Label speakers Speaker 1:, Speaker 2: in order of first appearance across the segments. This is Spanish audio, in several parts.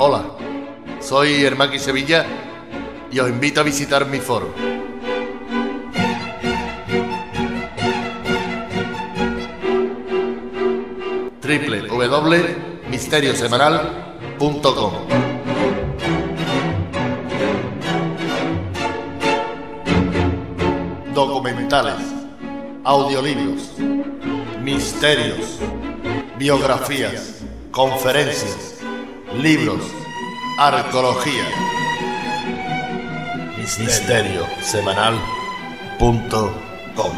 Speaker 1: Hola, soy Hermaki Sevilla y os invito a visitar mi foro. www.misteriosemanal.com Documentales, audiolibros, misterios, biografías, conferencias, libros, arqueología. Misteriosemanal.com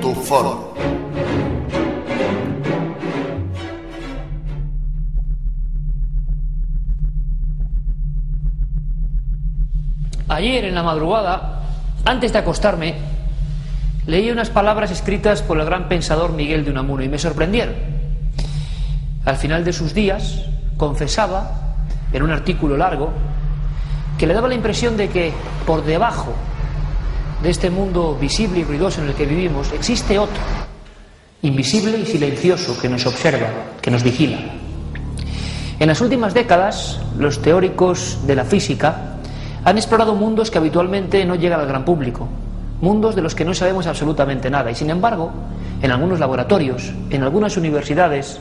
Speaker 1: Tu foro.
Speaker 2: Ayer en la madrugada, antes de acostarme, leí unas palabras escritas por el gran pensador Miguel de Unamuno y me sorprendieron. Al final de sus días, confesaba, en un artículo largo, que le daba la impresión de que por debajo de este mundo visible y ruidoso en el que vivimos existe otro, invisible y silencioso, que nos observa, que nos vigila. En las últimas décadas, los teóricos de la física han explorado mundos que habitualmente no llegan al gran público, mundos de los que no sabemos absolutamente nada. Y sin embargo, en algunos laboratorios, en algunas universidades,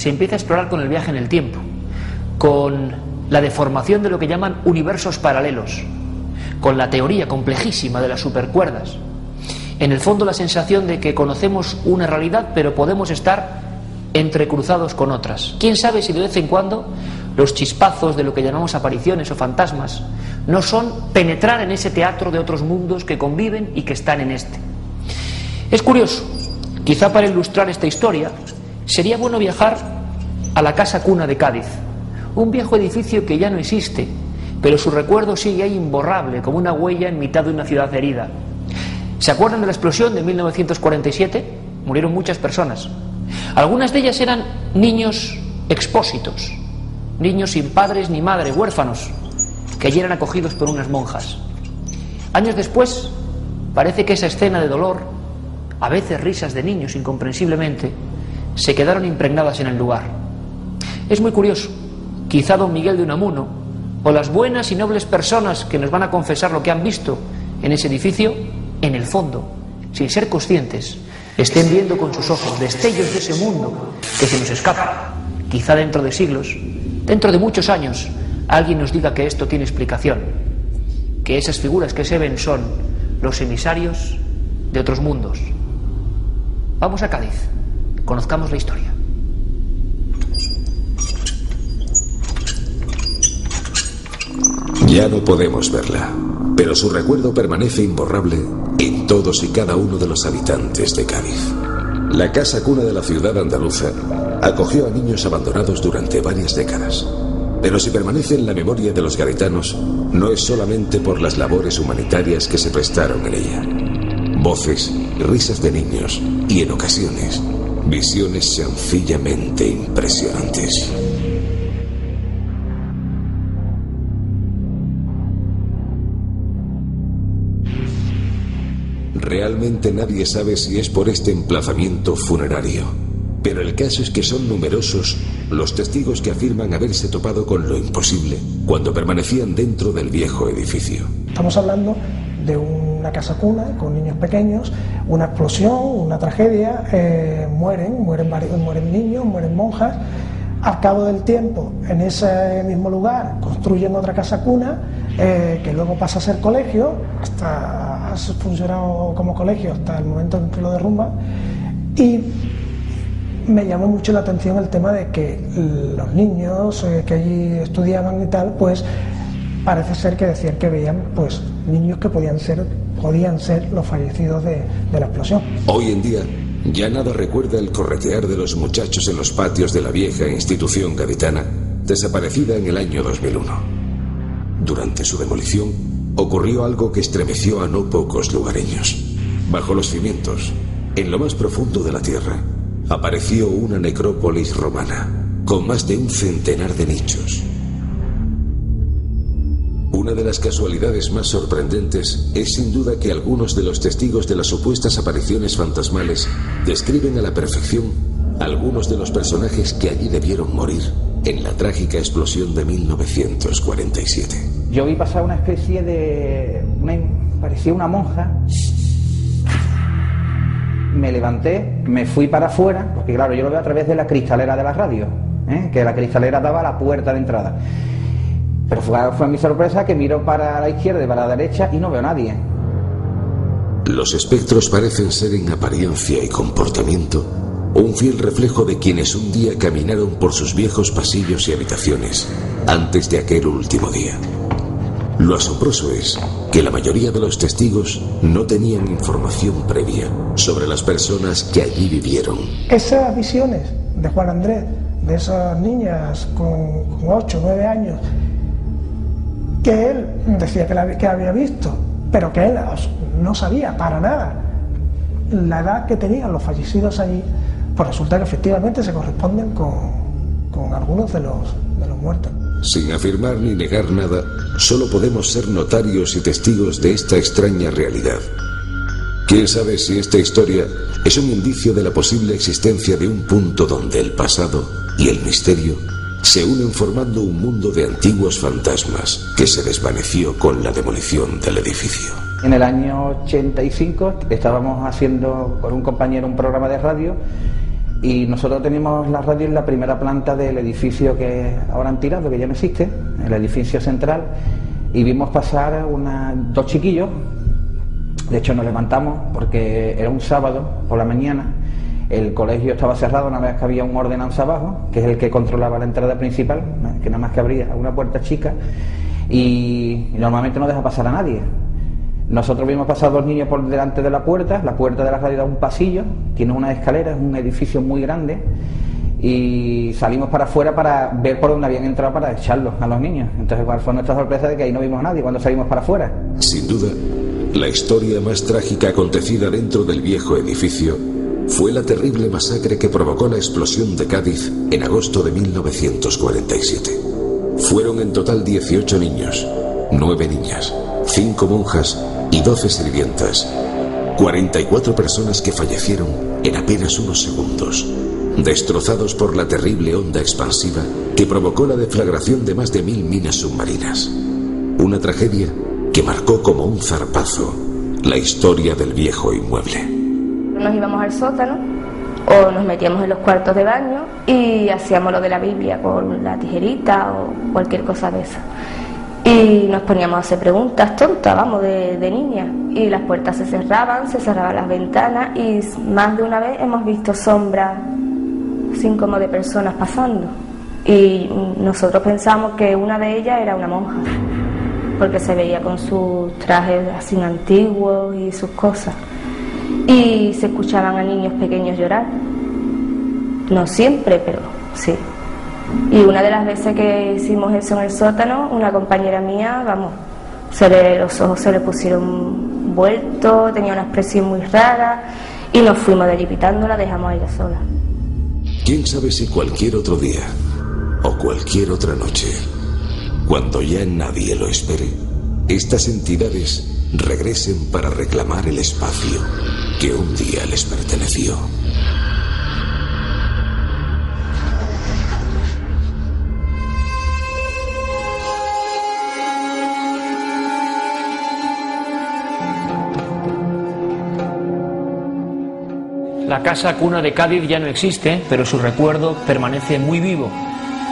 Speaker 2: se empieza a explorar con el viaje en el tiempo, con la deformación de lo que llaman universos paralelos, con la teoría complejísima de las supercuerdas. En el fondo la sensación de que conocemos una realidad pero podemos estar entrecruzados con otras. ¿Quién sabe si de vez en cuando los chispazos de lo que llamamos apariciones o fantasmas no son penetrar en ese teatro de otros mundos que conviven y que están en este. Es curioso, quizá para ilustrar esta historia, sería bueno viajar a la casa cuna de Cádiz, un viejo edificio que ya no existe, pero su recuerdo sigue ahí imborrable, como una huella en mitad de una ciudad herida. ¿Se acuerdan de la explosión de 1947? Murieron muchas personas. Algunas de ellas eran niños expósitos, niños sin padres ni madre, huérfanos, que allí eran acogidos por unas monjas. Años después, parece que esa escena de dolor, a veces risas de niños incomprensiblemente, se quedaron impregnadas en el lugar. Es muy curioso, quizá don Miguel de Unamuno, o las buenas y nobles personas que nos van a confesar lo que han visto en ese edificio, en el fondo, sin ser conscientes, estén viendo con sus ojos destellos de ese mundo que se nos escapa, quizá dentro de siglos, dentro de muchos años, alguien nos diga que esto tiene explicación, que esas figuras que se ven son los emisarios de otros mundos. Vamos a Cádiz, conozcamos la historia.
Speaker 3: Ya no podemos verla, pero su recuerdo permanece imborrable en todos y cada uno de los habitantes de Cádiz. La casa cuna de la ciudad andaluza acogió a niños abandonados durante varias décadas. Pero si permanece en la memoria de los gaditanos, no es solamente por las labores humanitarias que se prestaron en ella. Voces, risas de niños y, en ocasiones, visiones sencillamente impresionantes. Realmente nadie sabe si es por este emplazamiento funerario pero el caso es que son numerosos los testigos que afirman haberse topado con lo imposible cuando permanecían dentro del viejo edificio.
Speaker 4: Estamos hablando de una casa cuna con niños pequeños, una explosión, una tragedia, eh, mueren, mueren, varios, mueren niños, mueren monjas. Al cabo del tiempo, en ese mismo lugar, construyen otra casa cuna eh, que luego pasa a ser colegio, hasta ha funcionado como colegio hasta el momento en que lo derrumban. Y me llamó mucho la atención el tema de que los niños eh, que allí estudiaban y tal, pues parece ser que decían que veían pues niños que podían ser, podían ser los fallecidos de, la explosión.
Speaker 3: Hoy en día ya nada recuerda el corretear de los muchachos en los patios de la vieja institución gaditana, desaparecida en el año 2001. Durante su demolición ocurrió algo que estremeció a no pocos lugareños. Bajo los cimientos, en lo más profundo de la tierra, apareció una necrópolis romana, con más de un centenar de nichos. Una de las casualidades más sorprendentes es sin duda que algunos de los testigos de las supuestas apariciones fantasmales describen a la perfección algunos de los personajes que allí debieron morir en la trágica explosión de 1947.
Speaker 5: Yo vi pasar una especie de... parecía una monja. Me levanté, me fui para afuera, porque claro, yo lo veo a través de la cristalera de la radio, ¿eh? que la cristalera daba la puerta de entrada. Pero fue, fue mi sorpresa que miro para la izquierda y para la derecha y no veo a nadie.
Speaker 3: Los espectros parecen ser en apariencia y comportamiento un fiel reflejo de quienes un día caminaron por sus viejos pasillos y habitaciones antes de aquel último día. Lo asombroso es que la mayoría de los testigos no tenían información previa sobre las personas que allí vivieron.
Speaker 4: Esas visiones de Juan Andrés, de esas niñas con, 8 o 9 años, que él decía que, había visto, pero que él no sabía para nada la edad que tenían los fallecidos allí, pues resulta que efectivamente se corresponden con, con algunos de los, de los muertos.
Speaker 3: Sin afirmar ni negar nada, solo podemos ser notarios y testigos de esta extraña realidad. ¿Quién sabe si esta historia es un indicio de la posible existencia de un punto donde el pasado y el misterio se unen formando un mundo de antiguos fantasmas que se desvaneció con la demolición del edificio?
Speaker 5: En el año 85 estábamos haciendo con un compañero un programa de radio y nosotros teníamos la radio en la primera planta del edificio que ahora han tirado, que ya no existe, el edificio central, y vimos pasar una, dos chiquillos. De hecho, nos levantamos porque era un sábado por la mañana. El colegio estaba cerrado una vez que había un ordenanza abajo, que es el que controlaba la entrada principal, que nada más que abría una puerta chica, y normalmente no deja pasar a nadie. Nosotros vimos pasar dos niños por delante de la puerta, la puerta de la radio da un pasillo, tiene una escalera, es un edificio muy grande y salimos para afuera para ver por dónde habían entrado para echarlos a los niños. Entonces, ¿cuál fue nuestra sorpresa de que ahí no vimos a nadie cuando salimos para afuera?
Speaker 3: Sin duda, la historia más trágica acontecida dentro del viejo edificio fue la terrible masacre que provocó la explosión de Cádiz en agosto de 1947. Fueron en total 18 niños, 9 niñas, 5 monjas y 12 sirvientas. 44 personas que fallecieron en apenas unos segundos, destrozados por la terrible onda expansiva que provocó la deflagración de más de mil minas submarinas. Una tragedia que marcó como un zarpazo la historia del viejo inmueble.
Speaker 6: Nos íbamos al sótano o nos metíamos en los cuartos de baño y hacíamos lo de la Biblia con la tijerita o cualquier cosa de esa. Y nos poníamos a hacer preguntas tontas, vamos, de, de niñas. Y las puertas se cerraban, se cerraban las ventanas y más de una vez hemos visto sombras, sin como de personas pasando. Y nosotros pensamos que una de ellas era una monja, porque se veía con sus trajes así antiguos y sus cosas. Y se escuchaban a niños pequeños llorar. No siempre, pero sí. Y una de las veces que hicimos eso en el sótano, una compañera mía, vamos, se le, los ojos se le pusieron vueltos, tenía una expresión muy rara y nos fuimos de allí la dejamos a ella sola.
Speaker 3: ¿Quién sabe si cualquier otro día o cualquier otra noche, cuando ya nadie lo espere, estas entidades regresen para reclamar el espacio que un día les perteneció?
Speaker 2: La casa cuna de Cádiz ya no existe, pero su recuerdo permanece muy vivo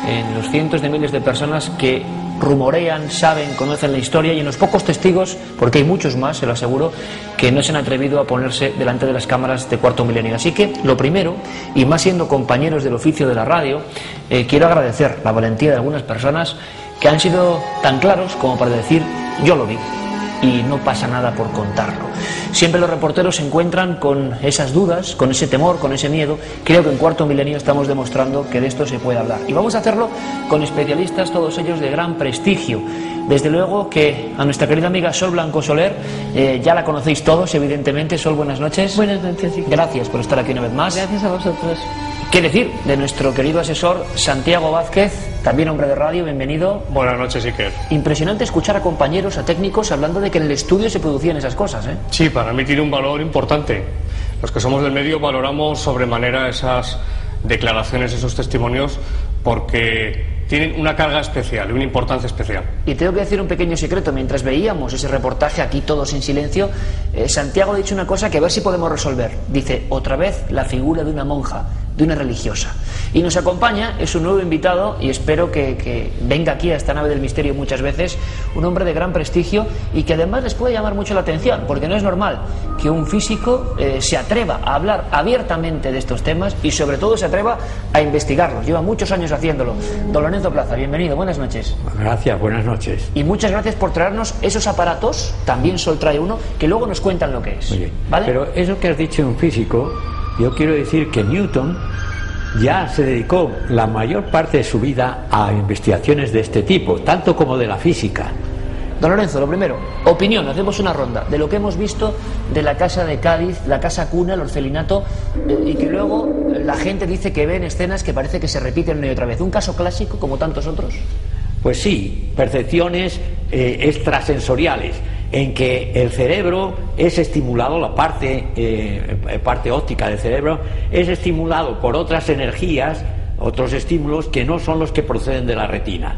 Speaker 2: en los cientos de miles de personas que rumorean, saben, conocen la historia y en los pocos testigos, porque hay muchos más, se lo aseguro, que no se han atrevido a ponerse delante de las cámaras de cuarto milenio. Así que lo primero, y más siendo compañeros del oficio de la radio, eh, quiero agradecer la valentía de algunas personas que han sido tan claros como para decir yo lo vi y no pasa nada por contarlo. Siempre los reporteros se encuentran con esas dudas, con ese temor, con ese miedo. Creo que en cuarto milenio estamos demostrando que de esto se puede hablar. Y vamos a hacerlo con especialistas, todos ellos de gran prestigio. Desde luego que a nuestra querida amiga Sol Blanco Soler, eh, ya la conocéis todos, evidentemente. Sol, buenas noches.
Speaker 7: Buenas noches.
Speaker 2: Gracias por estar aquí una vez más.
Speaker 7: Gracias a vosotros.
Speaker 2: ¿Qué decir de nuestro querido asesor Santiago Vázquez, también hombre de radio, bienvenido?
Speaker 8: Buenas noches, Iker.
Speaker 2: Impresionante escuchar a compañeros, a técnicos, hablando de que en el estudio se producían esas cosas, ¿eh?
Speaker 8: Sí, para mí tiene un valor importante. Los que somos del medio valoramos sobremanera esas declaraciones, esos testimonios, porque tienen una carga especial, una importancia especial.
Speaker 2: Y tengo que decir un pequeño secreto. Mientras veíamos ese reportaje aquí todos en silencio, eh, Santiago ha dicho una cosa que a ver si podemos resolver. Dice, otra vez la figura de una monja, de una religiosa. Y nos acompaña, es un nuevo invitado y espero que, que venga aquí a esta nave del misterio muchas veces, un hombre de gran prestigio y que además les puede llamar mucho la atención, porque no es normal que un físico eh, se atreva a hablar abiertamente de estos temas y sobre todo se atreva a investigarlos. Lleva muchos años haciéndolo. Don Lorenzo Plaza, bienvenido, buenas noches.
Speaker 7: Gracias, buenas noches.
Speaker 2: Y muchas gracias por traernos esos aparatos, también Sol trae uno, que luego nos cuentan lo que es.
Speaker 7: Muy bien.
Speaker 2: ¿Vale?
Speaker 7: Pero eso que has dicho en físico, yo quiero decir que Newton ya se dedicó la mayor parte de su vida a investigaciones de este tipo, tanto como de la física.
Speaker 2: Don Lorenzo, lo primero, opinión, hacemos una ronda de lo que hemos visto de la casa de Cádiz, la casa cuna, el orfelinato, eh, y que luego la gente dice que ven escenas que parece que se repiten una y otra vez. ¿Un caso clásico como tantos otros?
Speaker 7: Pues sí, percepciones eh, extrasensoriales, en que el cerebro es estimulado, la parte, eh, parte óptica del cerebro es estimulado por otras energías, otros estímulos que no son los que proceden de la retina.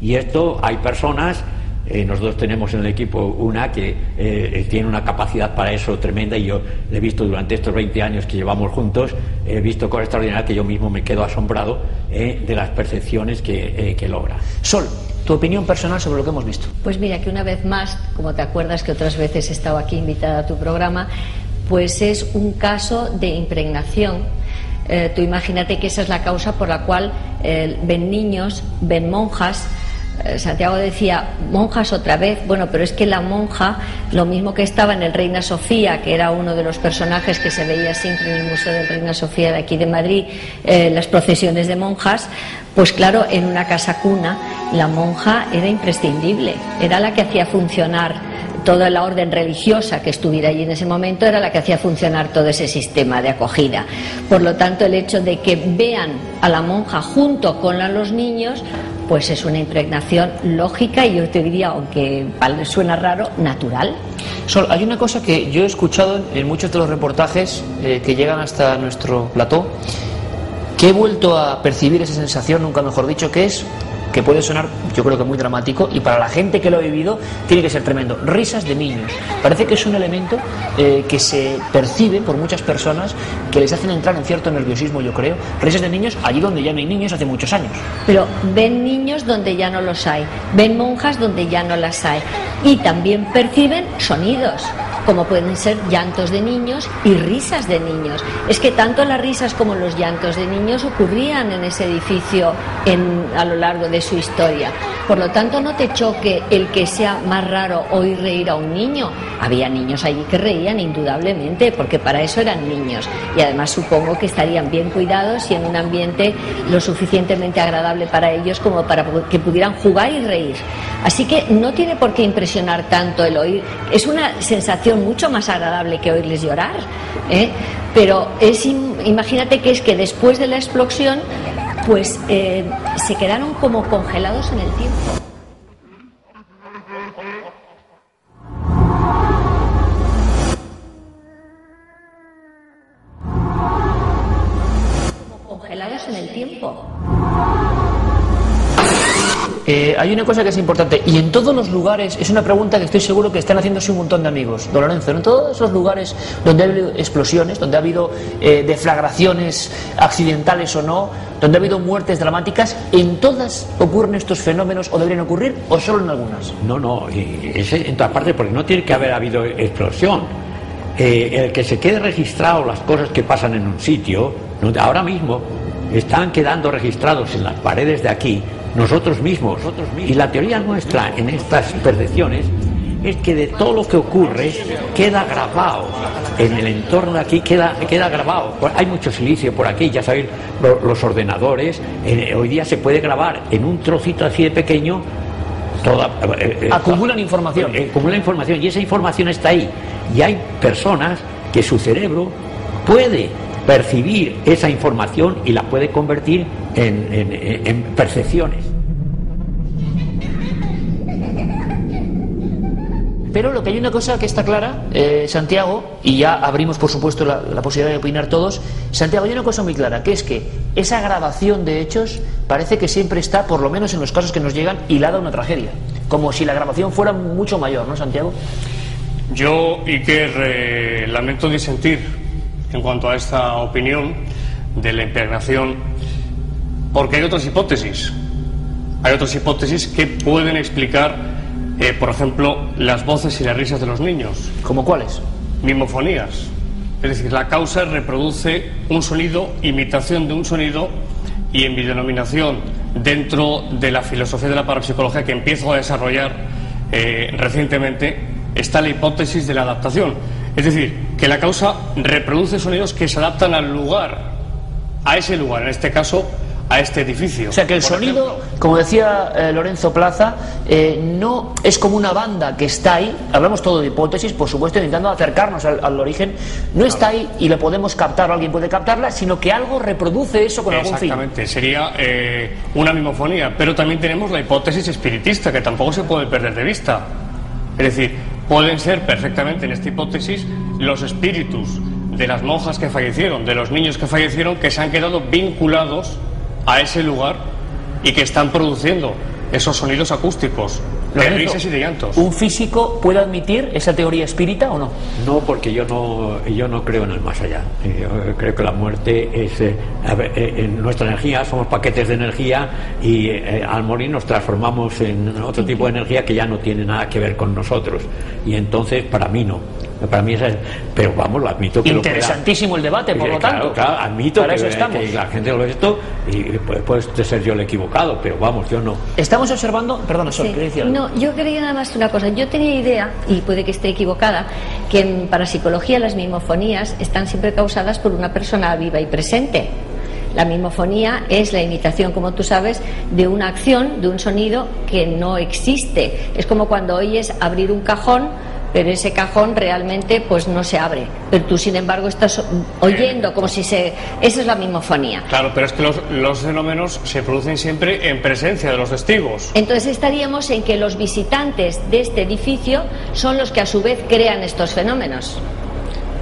Speaker 7: Y esto hay personas eh, nosotros tenemos en el equipo una que eh, tiene una capacidad para eso tremenda y yo he visto durante estos 20 años que llevamos juntos, he visto cosas extraordinarias que yo mismo me quedo asombrado eh, de las percepciones que, que logra.
Speaker 2: Sol, tu opinión personal sobre lo que hemos visto.
Speaker 9: Pues mira, que una vez más, como te acuerdas que otras veces he estado aquí invitada a tu programa, pues es un caso de impregnación. Eh, tú imagínate que esa es la causa por la cual eh, ven niños, ven monjas, Santiago decía, monjas otra vez. Bueno, pero es que la monja, lo mismo que estaba en el Reina Sofía, que era uno de los personajes que se veía siempre en el Museo del Reina Sofía de aquí de Madrid, eh, las procesiones de monjas, pues claro, en una casa cuna, la monja era imprescindible, era la que hacía funcionar toda la orden religiosa que estuviera allí en ese momento era la que hacía funcionar todo ese sistema de acogida. Por lo tanto, el hecho de que vean a la monja junto con a los niños, pues es una impregnación lógica y yo te diría, aunque suena raro, natural.
Speaker 2: Sol, hay una cosa que yo he escuchado en muchos de los reportajes eh, que llegan hasta nuestro plató, que he vuelto a percibir esa sensación, nunca mejor dicho, que es que puede sonar yo creo que muy dramático y para la gente que lo ha vivido tiene que ser tremendo. Risas de niños. Parece que es un elemento eh, que se percibe por muchas personas que les hacen entrar en cierto nerviosismo, yo creo. Risas de niños allí donde ya no hay niños hace muchos años.
Speaker 9: Pero ven niños donde ya no los hay, ven monjas donde ya no las hay y también perciben sonidos como pueden ser llantos de niños y risas de niños. Es que tanto las risas como los llantos de niños ocurrían en ese edificio en, a lo largo de su historia. Por lo tanto, no te choque el que sea más raro oír reír a un niño. Había niños allí que reían indudablemente, porque para eso eran niños. Y además supongo que estarían bien cuidados y en un ambiente lo suficientemente agradable para ellos como para que pudieran jugar y reír. Así que no tiene por qué impresionar tanto el oír. Es una sensación mucho más agradable que oírles llorar. ¿eh? Pero es, imagínate que es que después de la explosión, pues eh, se quedaron como congelados en el tiempo.
Speaker 2: Eh, hay una cosa que es importante, y en todos los lugares, es una pregunta que estoy seguro que están haciéndose un montón de amigos, don Lorenzo, en todos esos lugares donde ha habido explosiones, donde ha habido eh, deflagraciones accidentales o no, donde ha habido muertes dramáticas, ¿en todas ocurren estos fenómenos o deberían ocurrir o solo en algunas?
Speaker 7: No, no, es en todas partes porque no tiene que haber habido explosión. Eh, el que se quede registrado las cosas que pasan en un sitio, ahora mismo están quedando registrados en las paredes de aquí nosotros mismos. Y la teoría nuestra en estas percepciones es que de todo lo que ocurre queda grabado en el entorno de aquí, queda, queda grabado. Hay mucho silicio por aquí, ya sabéis, lo- los ordenadores, eh, hoy día se puede grabar en un trocito así de pequeño toda, eh, eh,
Speaker 2: Acumulan información.
Speaker 7: eh, acumula información y esa información está ahí. Y hay personas que su cerebro puede percibir esa información y la puede convertir en, en- en percepciones.
Speaker 2: Pero lo que hay una cosa que está clara, eh, Santiago, y ya abrimos por supuesto la, posibilidad de opinar todos, Santiago, hay una cosa muy clara, que es que esa grabación de hechos parece que siempre está, por lo menos en los casos que nos llegan, hilada a una tragedia. Como si la grabación fuera mucho mayor, ¿no, Santiago?
Speaker 8: Yo, Iker, eh, lamento disentir en cuanto a esta opinión de la impregnación, porque hay otras hipótesis. Hay otras hipótesis que pueden explicar, eh, por ejemplo, las voces y las risas de los niños.
Speaker 2: ¿Como cuáles?
Speaker 8: Mimofonías. Es decir, la causa reproduce un sonido, imitación de un sonido, y en mi denominación, dentro de la filosofía de la parapsicología que empiezo a desarrollar eh, recientemente, está la hipótesis de la adaptación. Es decir, que la causa reproduce sonidos que se adaptan al lugar, a ese lugar, en este caso, a este edificio.
Speaker 2: O sea que el sonido,
Speaker 8: ejemplo,
Speaker 2: como decía eh, Lorenzo Plaza, eh, no es como una banda que está ahí, hablamos todo de hipótesis, por supuesto, intentando acercarnos al, al origen, no está ahí y lo podemos captar o alguien puede captarla, sino que algo reproduce eso con algún fin.
Speaker 8: Exactamente, sería eh, una mimofonía, pero también tenemos la hipótesis espiritista, que tampoco se puede perder de vista. Es decir, pueden ser perfectamente en esta hipótesis los espíritus de las monjas que fallecieron, de los niños que fallecieron, que se han quedado vinculados a ese lugar y que están produciendo esos sonidos acústicos, de risas y de llantos.
Speaker 2: ¿Un físico puede admitir esa teoría espírita o no?
Speaker 7: No, porque yo no, yo no creo en el más allá. Yo creo que la muerte es. eh, a ver, eh, en nuestra energía, somos paquetes de energía y eh, al morir nos transformamos en otro tipo de energía que ya no tiene nada que ver con nosotros. Y entonces, para mí no. Para mí es. el- Pero vamos, lo admito que lo pueda-
Speaker 2: Interesantísimo el debate, por
Speaker 7: Eh,
Speaker 2: lo
Speaker 7: claro,
Speaker 2: tanto.
Speaker 7: Claro, admito
Speaker 2: Para
Speaker 7: que,
Speaker 2: eso estamos.
Speaker 7: que la gente lo ve esto y puede, puede ser yo el equivocado, pero vamos, yo no.
Speaker 2: Estamos observando, perdona, Sol,
Speaker 9: Sí. No, yo quería nada más una cosa. Yo tenía idea, y puede que esté equivocada, que en parapsicología las mimofonías están siempre causadas por una persona viva y presente. La mimofonía es la imitación, como tú sabes, de una acción, de un sonido que no existe. Es como cuando oyes abrir un cajón, pero ese cajón realmente pues no se abre. Pero tú, sin embargo, estás oyendo como si se... Esa es la mimofonía.
Speaker 8: Claro, pero es que los, los fenómenos se producen siempre en presencia de los testigos.
Speaker 9: Entonces estaríamos en que los visitantes de este edificio son los que a su vez crean estos fenómenos.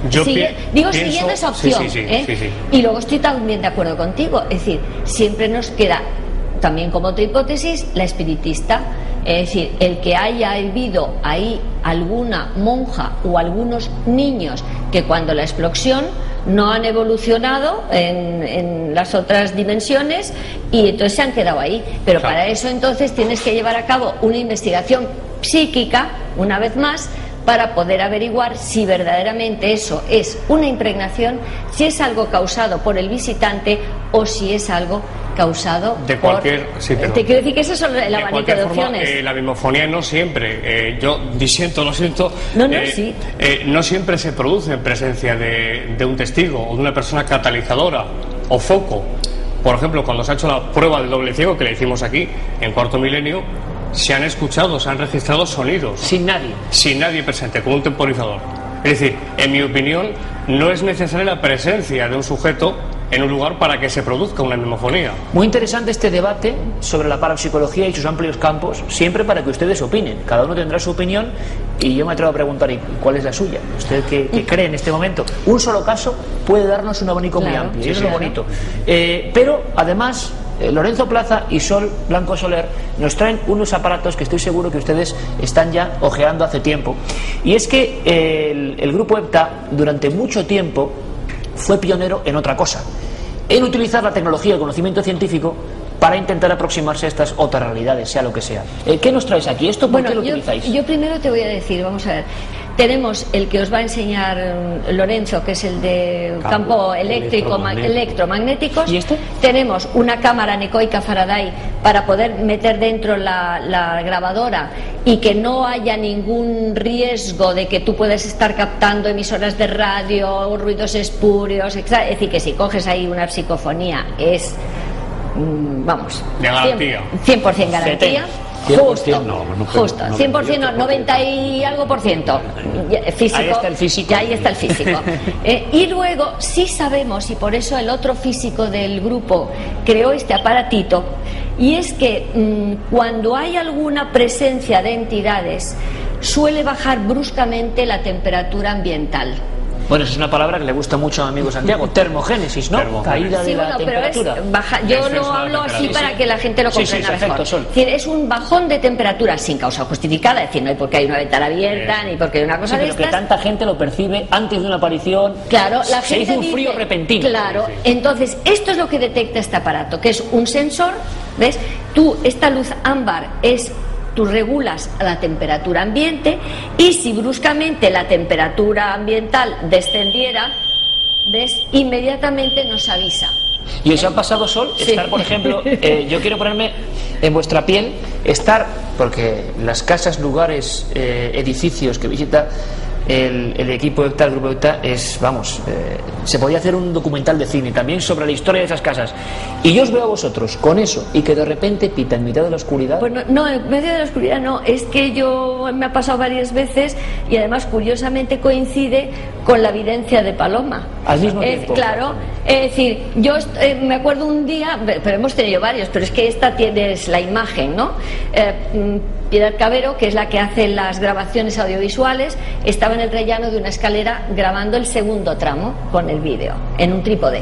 Speaker 8: Yo
Speaker 9: Sigue- digo,
Speaker 8: pienso-
Speaker 9: siguiendo esa opción.
Speaker 8: sí, sí,
Speaker 9: ¿eh?
Speaker 8: sí, sí.
Speaker 9: Y luego estoy también de acuerdo contigo. Es decir, siempre nos queda, también como otra hipótesis, la espiritista. Es decir, el que haya habido ahí alguna monja o algunos niños que cuando la explosión no han evolucionado en, en las otras dimensiones y entonces se han quedado ahí. Pero
Speaker 8: Claro.
Speaker 9: para eso entonces tienes que llevar a cabo una investigación psíquica, una vez más, para poder averiguar si verdaderamente eso es una impregnación, si es algo causado por el visitante o si es algo causado
Speaker 8: De
Speaker 9: por-
Speaker 8: cualquier- sí, pero-
Speaker 9: Te quiero decir que es el
Speaker 8: de
Speaker 9: abanico
Speaker 8: cualquier
Speaker 9: de
Speaker 8: forma,
Speaker 9: opciones.
Speaker 8: eh, la mimofonía no siempre, eh, yo disiento, lo siento,
Speaker 9: No, no,
Speaker 8: eh,
Speaker 9: sí.
Speaker 8: eh, no siempre se produce en presencia de, de un testigo o de una persona catalizadora o foco. Por ejemplo, cuando se ha hecho la prueba del doble ciego que le hicimos aquí en cuarto milenio, se han escuchado, se han registrado sonidos
Speaker 2: Sin nadie.
Speaker 8: sin nadie presente, con un temporizador. Es decir, en mi opinión, no es necesaria la presencia de un sujeto en un lugar para que se produzca una mimofonía.
Speaker 2: Muy interesante este debate sobre la parapsicología y sus amplios campos, siempre para que ustedes opinen. Cada uno tendrá su opinión y yo me atrevo a preguntar, ¿y cuál es la suya? ¿Usted qué, qué cree en este momento? Un solo caso puede darnos un abanico muy amplio,
Speaker 9: sí,
Speaker 2: y eso es lo
Speaker 9: claro.
Speaker 2: bonito. Eh, pero además, eh, Lorenzo Plaza y Sol Blanco Soler nos traen unos aparatos que estoy seguro que ustedes están ya ojeando hace tiempo. Y es que eh, el, el grupo EPTA durante mucho tiempo fue pionero en otra cosa, en utilizar la tecnología y el conocimiento científico para intentar aproximarse a estas otras realidades, sea lo que sea. Eh, ¿Qué nos traes aquí? ¿Esto por
Speaker 9: Bueno,
Speaker 2: qué lo
Speaker 9: yo,
Speaker 2: utilizáis?
Speaker 9: yo primero te voy a decir, vamos a ver. Tenemos el que os va a enseñar mm, Lorenzo, que es el de
Speaker 7: Campo
Speaker 9: campo eléctrico, ma-
Speaker 7: electromagnético.
Speaker 9: electromagnéticos.
Speaker 2: ¿Y este?
Speaker 9: Tenemos una cámara anecoica Faraday para poder meter dentro la, la grabadora y que no haya ningún riesgo de que tú puedas estar captando emisoras de radio, ruidos espurios, etc. Es decir, que si coges ahí una psicofonía es, mm, vamos,
Speaker 8: De garantía.
Speaker 9: 100%, 100% garantía.
Speaker 7: 100%
Speaker 9: Justo,
Speaker 7: no, no
Speaker 9: justo,
Speaker 7: no,
Speaker 9: 100%, no,
Speaker 7: yo
Speaker 9: 90 y algo por ciento. Físico,
Speaker 2: Ahí está el físico.
Speaker 9: ya ahí está el físico. Eh, y luego sí sabemos, y por eso el otro físico del grupo creó este aparatito, y es que mm, cuando hay alguna presencia de entidades, suele bajar bruscamente la temperatura ambiental.
Speaker 2: Bueno, esa es una palabra que le gusta mucho a mi amigo Santiago. Termogénesis, ¿no?
Speaker 8: Termogénesis.
Speaker 2: Caída de
Speaker 9: Sí,
Speaker 2: la
Speaker 9: bueno, pero es
Speaker 2: temperatura.
Speaker 9: baja, yo lo hablo así para
Speaker 8: sí.
Speaker 9: que la gente lo
Speaker 2: Sí, sí,
Speaker 9: comprenda
Speaker 2: perfecto,
Speaker 9: mejor.
Speaker 2: Sol.
Speaker 9: Es decir, es un bajón de temperatura sin causa justificada, es decir, no hay porque hay una ventana abierta ni porque hay una
Speaker 2: Sí,
Speaker 9: cosa de
Speaker 2: pero que
Speaker 9: estas.
Speaker 2: tanta gente lo percibe antes de una aparición.
Speaker 9: Claro, la
Speaker 2: se
Speaker 9: gente
Speaker 2: hizo un
Speaker 9: dice-
Speaker 2: frío repentino.
Speaker 9: Claro, entonces esto es lo que detecta este aparato, que es un sensor, ¿ves? Tú, esta luz ámbar es tú regulas la temperatura ambiente y si bruscamente la temperatura ambiental descendiera, ¿ves? Inmediatamente nos avisa.
Speaker 2: ¿Y os ha pasado, Sol,
Speaker 9: Sí.
Speaker 2: estar, por ejemplo, eh, yo quiero ponerme en vuestra piel, estar, porque las casas, lugares, eh, edificios que visita el, el equipo EUTA, el grupo EUTA, es, vamos, eh, se podía hacer un documental de cine también sobre la historia de esas casas. Y yo os veo a vosotros con eso y que de repente pita en mitad de la oscuridad.
Speaker 9: Pues no, en medio de la oscuridad no, es que yo me ha pasado varias veces y además curiosamente coincide con la evidencia de Paloma.
Speaker 2: Al mismo
Speaker 9: Es-
Speaker 2: tiempo.
Speaker 9: claro, es decir, yo eh, me acuerdo un día, pero hemos tenido varios, pero es que esta tienes la imagen, ¿no? Eh, mm, Piedad Cabero, que es la que hace las grabaciones audiovisuales, estaba en el rellano de una escalera grabando el segundo tramo con el vídeo, en un trípode.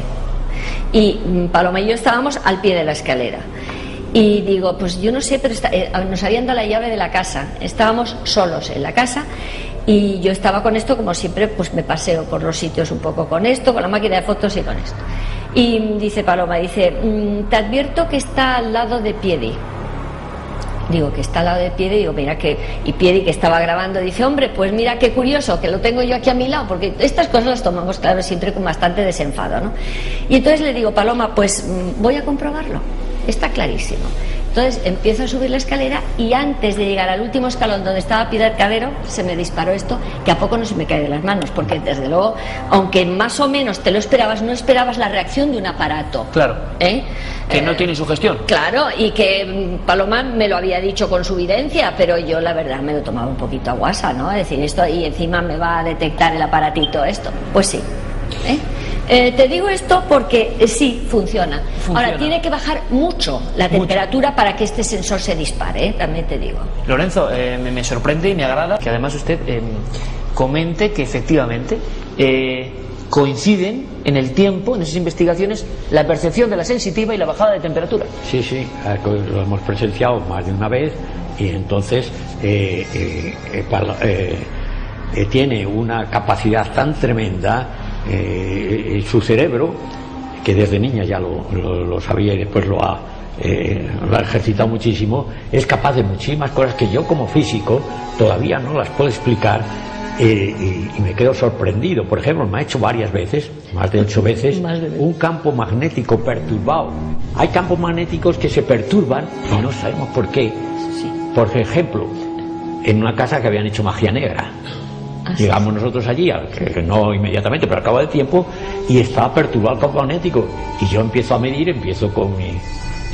Speaker 9: Y mm, Paloma y yo estábamos al pie de la escalera. Y digo, pues yo no sé, pero eh, nos habían dado la llave de la casa. Estábamos solos en la casa y yo estaba con esto, como siempre, pues me paseo por los sitios un poco con esto, con la máquina de fotos y con esto. Y dice Paloma, dice, "Mm, te advierto que está al lado de Piedi. Digo, que está al lado de Piedi, digo, mira que. Y Piedi que estaba grabando dice, hombre, pues mira qué curioso, que lo tengo yo aquí a mi lado, porque estas cosas las tomamos, claro, siempre con bastante desenfado, ¿no? Y entonces le digo, Paloma, pues mm, voy a comprobarlo. Está clarísimo. Entonces empiezo a subir la escalera y antes de llegar al último escalón donde estaba Piedad Cabero, se me disparó esto, que a poco no se me cae de las manos, porque desde luego, aunque más o menos te lo esperabas, no esperabas la reacción de un aparato.
Speaker 2: Claro.
Speaker 9: ¿eh?
Speaker 2: Que no
Speaker 9: Eh,
Speaker 2: tiene su gestión.
Speaker 9: Claro, y que mm, Paloma me lo había dicho con su videncia, pero yo la verdad me lo tomaba un poquito a guasa, ¿no? Es decir, esto y encima me va a detectar el aparatito esto. Pues sí. ¿eh? Eh, te digo esto porque eh, sí, funciona.
Speaker 2: Funciona.
Speaker 9: Ahora, tiene que bajar mucho la temperatura para que este sensor se dispare, ¿eh? también te digo.
Speaker 2: Lorenzo, eh, me, me sorprende y me agrada que además usted eh, comente que efectivamente eh, coinciden en el tiempo, en esas investigaciones, la percepción de la sensitiva y la bajada de temperatura.
Speaker 7: Sí, sí, eh, lo hemos presenciado más de una vez y entonces eh, eh, eh, eh, eh, tiene una capacidad tan tremenda eh, su cerebro que desde niña ya lo, lo- lo sabía y después lo ha, eh, lo ha ejercitado muchísimo, es capaz de muchísimas cosas que yo como físico todavía no las puedo explicar eh, y, y me quedo sorprendido. Por ejemplo, me ha hecho varias veces, más de ocho veces,
Speaker 9: Más de veces.
Speaker 7: un campo magnético perturbado. Hay campos magnéticos que se perturban y no sabemos por qué. Por ejemplo, en una casa que habían hecho magia negra. Llegamos nosotros allí, que no inmediatamente, pero al cabo del tiempo, y estaba perturbado el campo magnético. Y yo empiezo a medir, empiezo con mi, eh,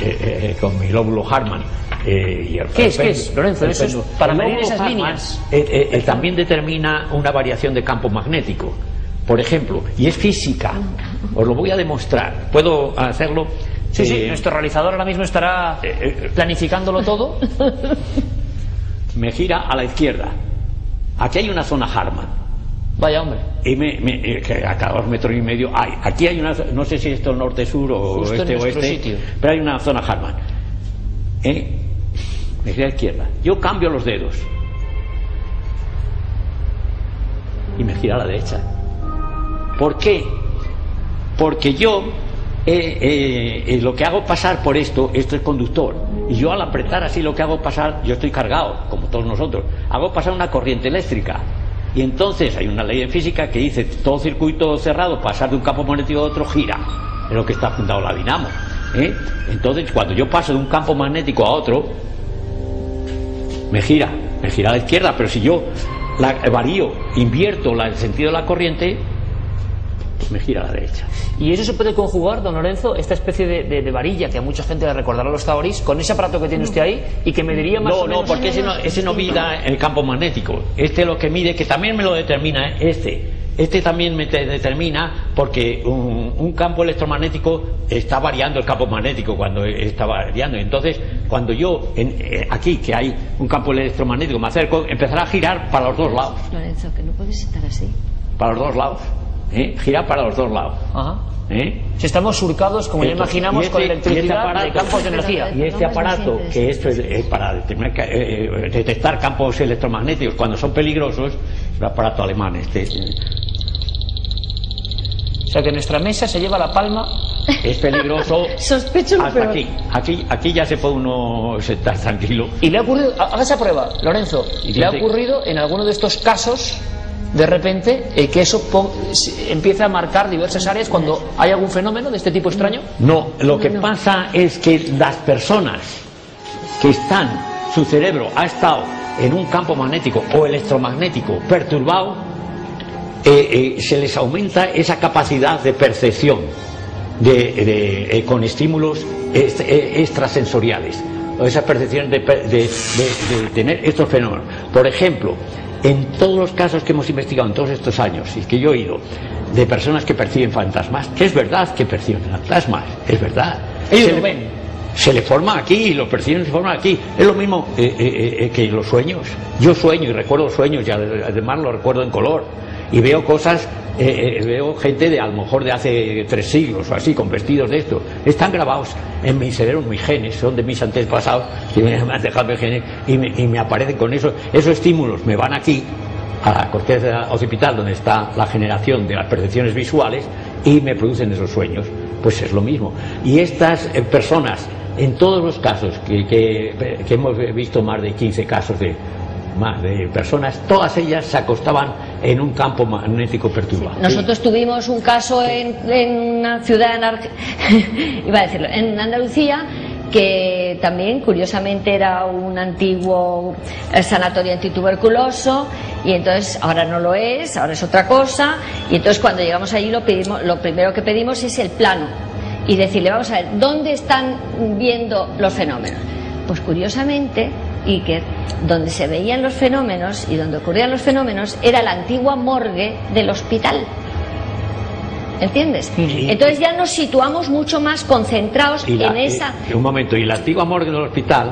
Speaker 7: eh, con mi lóbulo Hartmann. eh, y el-
Speaker 2: ¿Qué es,
Speaker 7: el
Speaker 2: qué es, Lorenzo? Eso es
Speaker 7: péndulo.
Speaker 2: para medir esas líneas.
Speaker 7: eh, eh, eh, también determina una variación de campo magnético. Por ejemplo, y es física. Os lo voy a demostrar. ¿Puedo hacerlo?
Speaker 2: Sí, sí,
Speaker 7: Eh,
Speaker 2: nuestro realizador ahora mismo estará
Speaker 7: eh,
Speaker 2: planificándolo todo.
Speaker 7: me gira a la izquierda. Aquí hay una zona Harman.
Speaker 2: Vaya hombre.
Speaker 7: Y me, me- eh, que a cada dos metros y medio hay. Aquí hay una, no sé si esto es norte-sur o
Speaker 2: Justo
Speaker 7: este oeste,
Speaker 2: sitio.
Speaker 7: pero hay una zona Harman. ¿Eh? Me gira a la izquierda. Yo cambio los dedos. Y me gira a la derecha. ¿Por qué? Porque yo eh, eh, lo que hago pasar por esto, esto es conductor, y yo al apretar así lo que hago pasar, yo estoy cargado, como todos nosotros, hago pasar una corriente eléctrica. Y entonces hay una ley de física que dice todo circuito cerrado, pasar de un campo magnético a otro, gira. Es lo que está apuntado la dinamo. ¿eh? Entonces, cuando yo paso de un campo magnético a otro, me gira, me gira a la izquierda, pero si yo la varío, invierto el sentido de la corriente, me gira a la derecha.
Speaker 2: Y eso se puede conjugar, don Lorenzo, esta especie de, de- de varilla que a mucha gente le recordará a los taoris, con ese aparato que tiene usted ahí y que mediría más
Speaker 7: No,
Speaker 2: o
Speaker 7: no,
Speaker 2: menos.
Speaker 7: porque ese no, ese no mida el campo magnético. Este lo que mide, que también me lo determina este, este también me te- determina porque un, un campo electromagnético está variando el campo magnético cuando está variando. Entonces, cuando yo en- eh, aquí que hay un campo electromagnético me acerco, empezará a girar para los dos lados,
Speaker 9: Lorenzo, que no puedes estar así.
Speaker 7: para los dos lados, ¿eh? girar para los dos lados.
Speaker 2: Ajá.
Speaker 7: ¿eh?
Speaker 2: Si estamos surcados, como ya imaginamos, con
Speaker 7: este-
Speaker 2: electricidad
Speaker 7: y este
Speaker 2: de
Speaker 7: aparato-
Speaker 2: campos de energía.
Speaker 7: Y este aparato, que esto es eh, para determinar eh, eh, detectar campos electromagnéticos cuando son peligrosos, es un aparato alemán. Este
Speaker 2: O sea que nuestra mesa se lleva la palma.
Speaker 7: es peligroso
Speaker 9: Sospecho lo
Speaker 7: hasta
Speaker 9: peor.
Speaker 7: aquí. Aquí, aquí ya se puede uno sentar tranquilo.
Speaker 2: Y le ha ocurrido, ha- haga esa prueba, Lorenzo,
Speaker 7: Y
Speaker 2: le ha ocurrido en alguno de estos casos, de repente, eh, que eso empieza a marcar diversas áreas cuando hay algún fenómeno de este tipo extraño.
Speaker 7: No, lo que pasa es que las personas que están, su cerebro ha estado en un campo magnético o electromagnético perturbado, eh, eh, se les aumenta esa capacidad de percepción de- de, eh, con estímulos est- eh, extrasensoriales, o esa percepción de, per- de- de- de tener estos fenómenos. Por ejemplo, en todos los casos que hemos investigado en todos estos años y que yo he oído de personas que perciben fantasmas, que es verdad que perciben fantasmas, es verdad.
Speaker 2: Ellos
Speaker 7: Se
Speaker 2: lo ven.
Speaker 7: se le forma aquí, lo perciben, se forman aquí. Es lo mismo eh, eh, eh, que los sueños. Yo sueño y recuerdo sueños y ade- además lo recuerdo en color. Y veo cosas, eh, eh, veo gente de a lo mejor de hace tres siglos o así, con vestidos de esto. Están grabados en mi cerebro, mis genes, son de mis antepasados, que me han dejado genes, y me, y me aparecen con eso. Esos estímulos me van aquí, a la corteza occipital donde está la generación de las percepciones visuales y me producen esos sueños. Pues es lo mismo. Y estas eh, personas, en todos los casos que, que- que hemos visto más de 15 casos de más de personas, todas ellas se acostaban en un campo magnético perturbado.
Speaker 9: Nosotros tuvimos un caso en, en una ciudad, en Arge- iba a decirlo, en Andalucía, que también curiosamente era un antiguo sanatorio antituberculoso y entonces ahora no lo es, ahora es otra cosa y entonces cuando llegamos allí lo, pedimos, lo primero que pedimos es el plano y decirle, vamos a ver, ¿dónde están viendo los fenómenos? Pues curiosamente, Iker, donde se veían los fenómenos y donde ocurrían los fenómenos era la antigua morgue del hospital. ¿Entiendes? Entonces ya nos situamos mucho más concentrados
Speaker 7: Y la-
Speaker 9: en esa...
Speaker 7: eh, un momento, y la antigua morgue del hospital,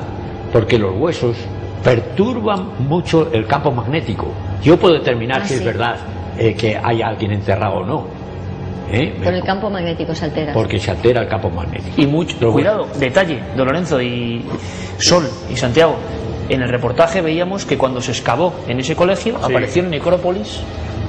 Speaker 7: porque los huesos perturban mucho el campo magnético. Yo puedo determinar
Speaker 9: Ah,
Speaker 7: si es verdad eh, que hay alguien enterrado o no. ¿eh?
Speaker 9: Por el campo magnético se altera.
Speaker 7: Porque se altera el campo magnético.
Speaker 2: Y mucho, cuidado, detalle, don Lorenzo y Sol y Santiago. En el reportaje veíamos que cuando se excavó en ese colegio apareció una necrópolis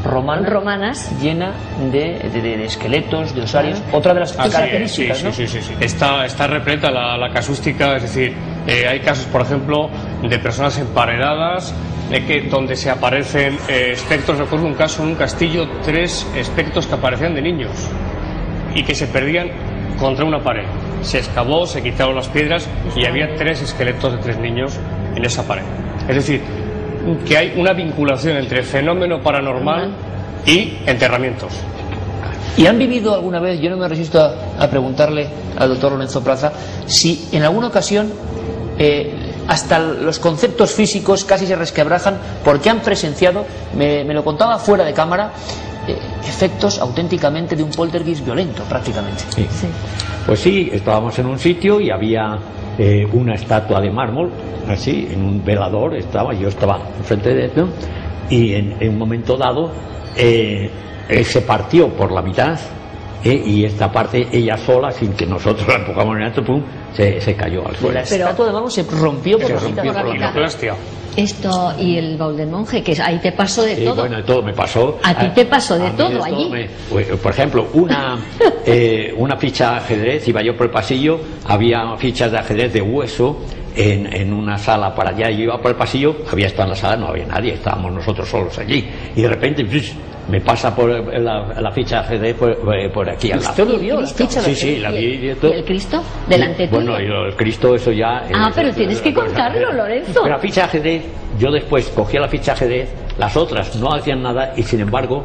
Speaker 2: romana
Speaker 9: Romanas.
Speaker 2: llena de, de- de- de esqueletos, de osarios. Otra de las
Speaker 8: Así es,
Speaker 2: características,
Speaker 8: sí,
Speaker 2: ¿no?
Speaker 8: sí, sí, sí, sí. Está, está repleta la, la casuística, es decir, eh, hay casos, por ejemplo, de personas emparedadas, de que, donde se aparecen eh, espectros. Recuerdo un caso en un castillo, tres espectros que aparecían de niños y que se perdían contra una pared. Se excavó, se quitaron las piedras y había tres esqueletos de tres niños en esa pared. Es decir, que hay una vinculación entre fenómeno paranormal y enterramientos.
Speaker 2: ¿Y han vivido alguna vez, yo no me resisto a, a preguntarle al doctor Lorenzo Plaza, si en alguna ocasión eh, hasta los conceptos físicos casi se resquebrajan porque han presenciado, me, me lo contaba fuera de cámara, eh, efectos auténticamente de un poltergeist violento prácticamente?
Speaker 7: Sí. Pues sí, estábamos en un sitio y había eh, una estatua de mármol, así, en un velador estaba, yo estaba enfrente de esto, y en, en un momento dado eh, él se partió por la mitad eh, y esta parte, ella sola, sin que nosotros la empujamos en alto, pum, se, se cayó al suelo.
Speaker 2: La estatua de mármol se rompió por
Speaker 7: Se
Speaker 2: la
Speaker 7: rompió
Speaker 2: mitad.
Speaker 7: por la mitad.
Speaker 9: Esto y el baúl del monje, que ahí te pasó de
Speaker 7: Sí,
Speaker 9: todo.
Speaker 7: bueno, de todo me pasó.
Speaker 9: A ti te pasó de todo allí.
Speaker 7: me- pues, por ejemplo, una, eh, una ficha de ajedrez, iba yo por el pasillo, había fichas de ajedrez de hueso en, en una sala para allá, y yo iba por el pasillo, había estado en la sala, no había nadie, estábamos nosotros solos allí, y de repente. Me pasa por la, la ficha de ajedrez por, por aquí al lado.
Speaker 2: ¿Usted lo vio, la ficha de
Speaker 7: Sí, sí, la vi. y esto.
Speaker 9: ¿Y el Cristo? Delante
Speaker 7: Bueno,
Speaker 9: tuyo.
Speaker 7: y el Cristo, eso ya.
Speaker 9: Ah,
Speaker 7: eh,
Speaker 9: pero tienes que contarlo, Lorenzo.
Speaker 7: La ficha de ajedrez, yo después cogía la ficha de ajedrez, las otras no hacían nada y sin embargo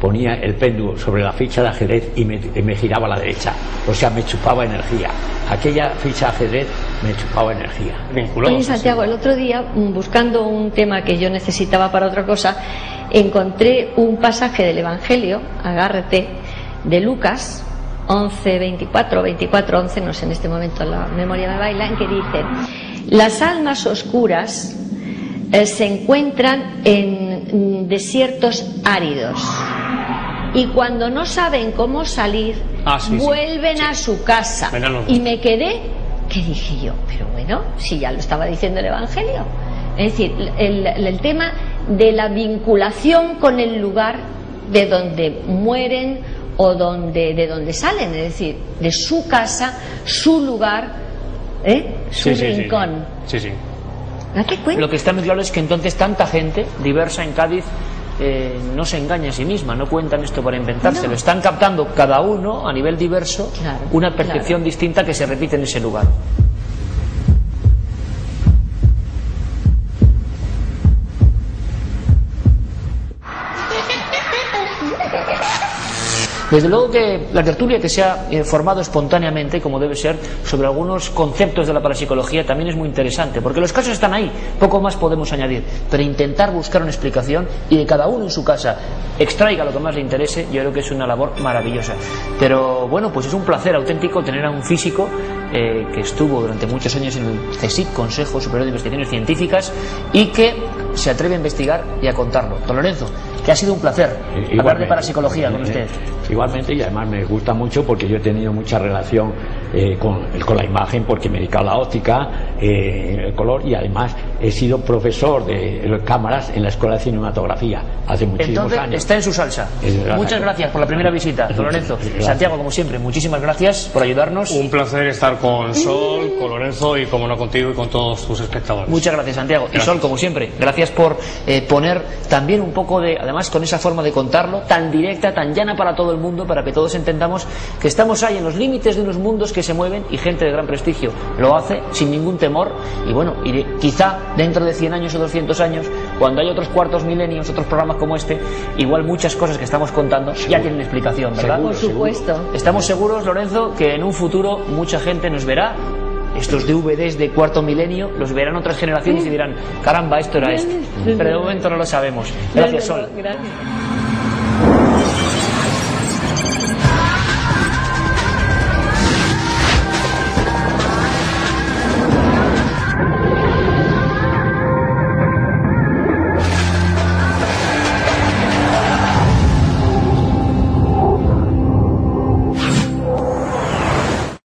Speaker 7: ponía el péndulo sobre la ficha de ajedrez y me, y me giraba a la derecha. O sea, me chupaba energía. Aquella ficha de ajedrez me he chupado energía.
Speaker 9: Oye, Santiago, el otro día, mm, buscando un tema que yo necesitaba para otra cosa, encontré un pasaje del Evangelio, agárrate, de Lucas 11, 24, 24, 11, no sé en este momento la memoria me baila, en que dice, las almas oscuras eh, se encuentran en mm, desiertos áridos y cuando no saben cómo salir,
Speaker 8: Ah, sí,
Speaker 9: vuelven
Speaker 8: sí.
Speaker 9: a su casa. Y me quedé, que dije yo, pero bueno, si ya lo estaba diciendo el Evangelio. Es decir, el, el tema de la vinculación con el lugar de donde mueren o donde, de donde salen, es decir, de su casa, su lugar, ¿eh? su
Speaker 2: Sí, sí, sí,
Speaker 9: rincón.
Speaker 8: Sí, sí.
Speaker 9: Date cuenta.
Speaker 2: Lo que está muy claro es que entonces tanta gente diversa en Cádiz eh, no se engaña a sí misma, no cuentan esto para inventárselo.
Speaker 9: No.
Speaker 2: Están captando cada uno a nivel diverso
Speaker 9: Claro,
Speaker 2: una percepción
Speaker 9: claro.
Speaker 2: distinta que se repite en ese lugar. Desde luego que la tertulia que se ha eh, formado espontáneamente, como debe ser, sobre algunos conceptos de la parapsicología también es muy interesante, porque los casos están ahí, poco más podemos añadir, pero intentar buscar una explicación y que cada uno en su casa extraiga lo que más le interese, yo creo que es una labor maravillosa. Pero bueno, pues es un placer auténtico tener a un físico eh, que estuvo durante muchos años en el CSIC, Consejo Superior de Investigaciones Científicas, y que se atreve a investigar y a contarlo. Don Lorenzo, que ha sido un placer hablar de
Speaker 7: Igualmente.
Speaker 2: parapsicología con usted.
Speaker 7: Igualmente, y además me gusta mucho porque yo he tenido mucha relación eh, con, con la imagen, porque me he dedicado a la óptica, eh, el color, y además he sido profesor de cámaras en la Escuela de Cinematografía hace muchísimos
Speaker 2: Entonces
Speaker 7: años.
Speaker 2: está en su salsa.
Speaker 7: Es.
Speaker 2: Muchas gracias por la primera visita, don Lorenzo.
Speaker 7: Gracias.
Speaker 2: Santiago, como siempre, muchísimas gracias por ayudarnos.
Speaker 8: Un placer estar con Sol, con Lorenzo y, como no, contigo y con todos tus espectadores.
Speaker 2: Muchas gracias, Santiago. Y. Sol, como siempre, gracias por eh, poner también un poco de, además con esa forma de contarlo, tan directa, tan llana para todo el mundo, para que todos entendamos que estamos ahí en los límites de unos mundos que se mueven y gente de gran prestigio lo hace sin ningún temor. Y bueno, y de- quizá dentro de 100 años o 200 años, cuando hay otros cuartos milenios, otros programas como este, igual muchas cosas que estamos contando ya tienen explicación, ¿verdad?
Speaker 9: Por supuesto.
Speaker 2: Estamos seguros, Lorenzo, que en un futuro mucha gente nos verá. Estos DVDs de cuarto milenio los verán otras generaciones y dirán, caramba, esto era esto. Pero de momento no lo sabemos. Gracias, Sol.
Speaker 9: Gracias.